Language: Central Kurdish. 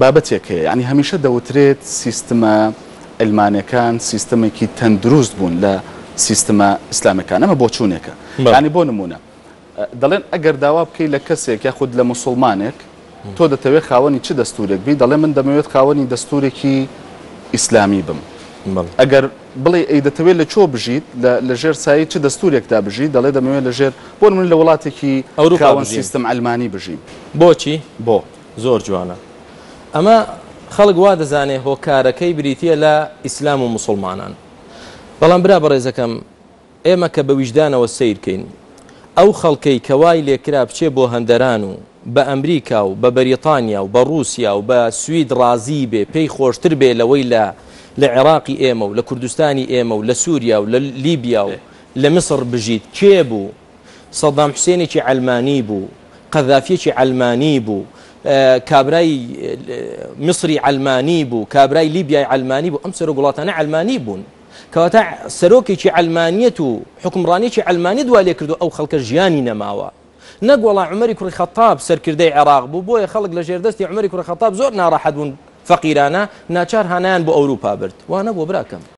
بابەتێکەیە ینی هەمیشە دەوترێت سیستمە ئەلمانەکان سیستمێکی تەندروست بوون لە سیستمە ئسلامەکان ئەمە بۆ چوونێکە ینی بۆ نمونە دەڵێن ئەگەر داوا بکەی لە کەسێک یا خود لە مسلمانێک تۆ دەتەوێت خاوەنی چه دەستورێک بی دەڵێ من دەمەوێت خاوەنی دەستورێکی ئیسلامی بم ئەگەر بڵێ ئەی دەتەوێت لە چۆ بژیت لە ژێر سایی چه دەستورێکدا بژی دەڵێ دەمەوێت لە ژێر بۆ من لە وڵاتێکی ئەوروپاون سیستم ئەلمانی بژیم بۆچی بۆ زۆر جوانە ئەمە خەڵک وا دەزانێ هۆکارەکەی بریتە لە ئیسلام و مسلمانان بەڵام برا بەڕێزەکەم ئێمە کە بە ویژدانەوە سیرکەین ئەو خەڵکەی کەوای لێکرا بچێ بۆ هەندەران و بە ئەمریکا و بە بەریتانیا و بە رووسیا و بە سوید ڕازی بێ پێی خۆشتر بێ لەوەی لە لە عێراقی ئێمە و لە کوردستانی ئێمە و لە سووریا و لە لیبیا و لە مصر بژیت کێ بوو سەدام حسێنێکی ئەلمانی بوو قەذافیەکی ئەلمانی بوو کابرای مصری ئەلمانی بوو کابرای لیبیای ئەلمانی بوو ئەم سەر وڵاتانە ئەلمانی بوون کەواتە سەرۆکێکی ئەلمانیەت و حکمڕانێکی ئەلمانی دوای لێ کردو ئەو خەڵکە ژیانی نەماوە نەگوڵا عمەری کوڕی خەتاب سەرکردەی عێراق بوو بۆیە خەڵک لە ژێردەستی عمەری کوڕی خەتاب زۆر ناڕاحەت بوون فەقیرانە ناچار هانایان بۆ ئەوروپا برد وانە بۆ براکەم